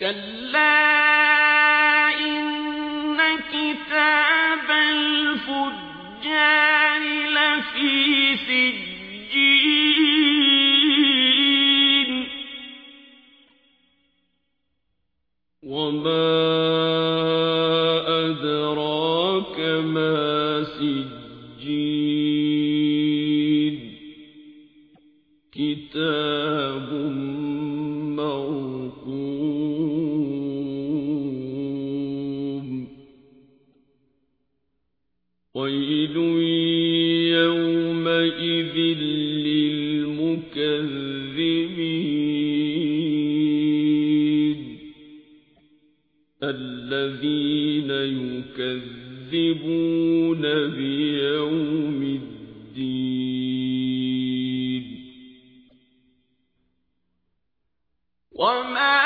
كلا إن كتاب الفجار لفي سجين ويل يومئذ للمكذبين الذين يكذبون بيوم الدين وما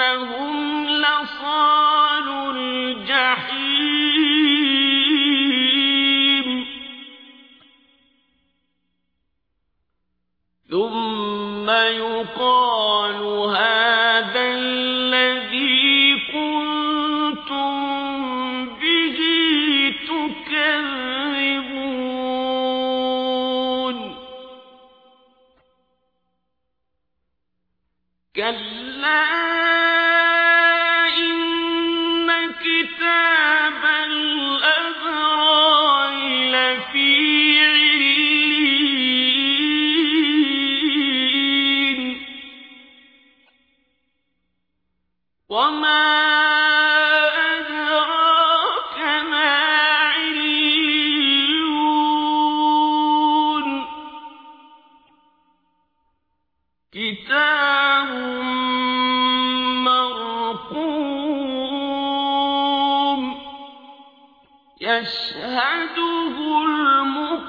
إنهم لصالوا الجحيم ثم يقال هذا الذي كنتم به تكذبون كلا يشهده المقربون.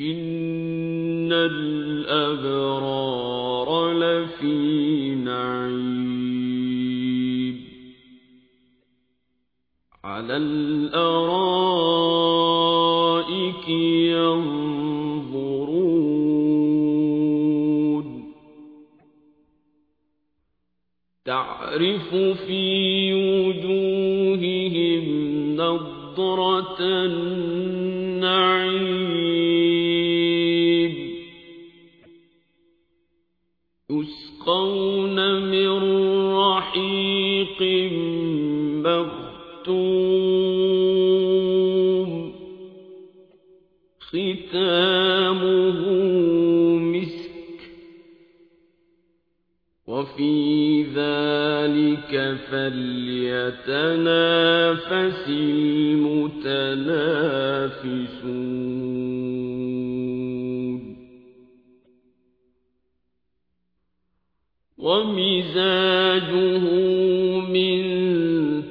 إن الأبرار لفي نعيم. على الأرائك تعرف في وجوههم نضرة النعيم. يسقون من رحيق مختوم. ختامه وفي ذلك فليتنافس المتنافسون. ومزاجه من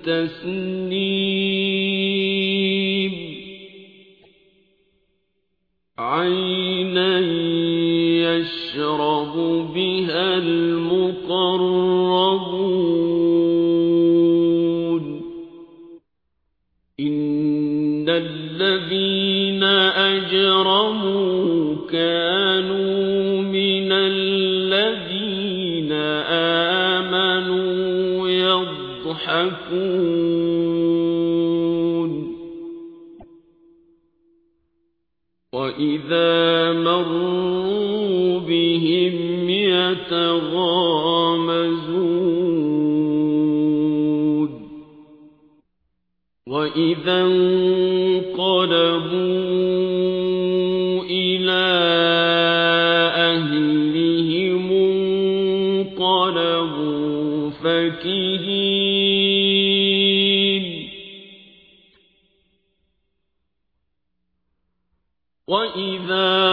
تسنيم. عينا يشرب الْمُقَرَّبُونَ. إِنَّ الَّذِينَ أَجْرَمُوا كَانُوا مِنَ الَّذِينَ آمَنُوا يَضْحَكُونَ. وَإِذَا مَرُّوا بِهِمْ يتغامزون وإذا انقلبوا إلى أهلهم انقلبوا فكهين وإذا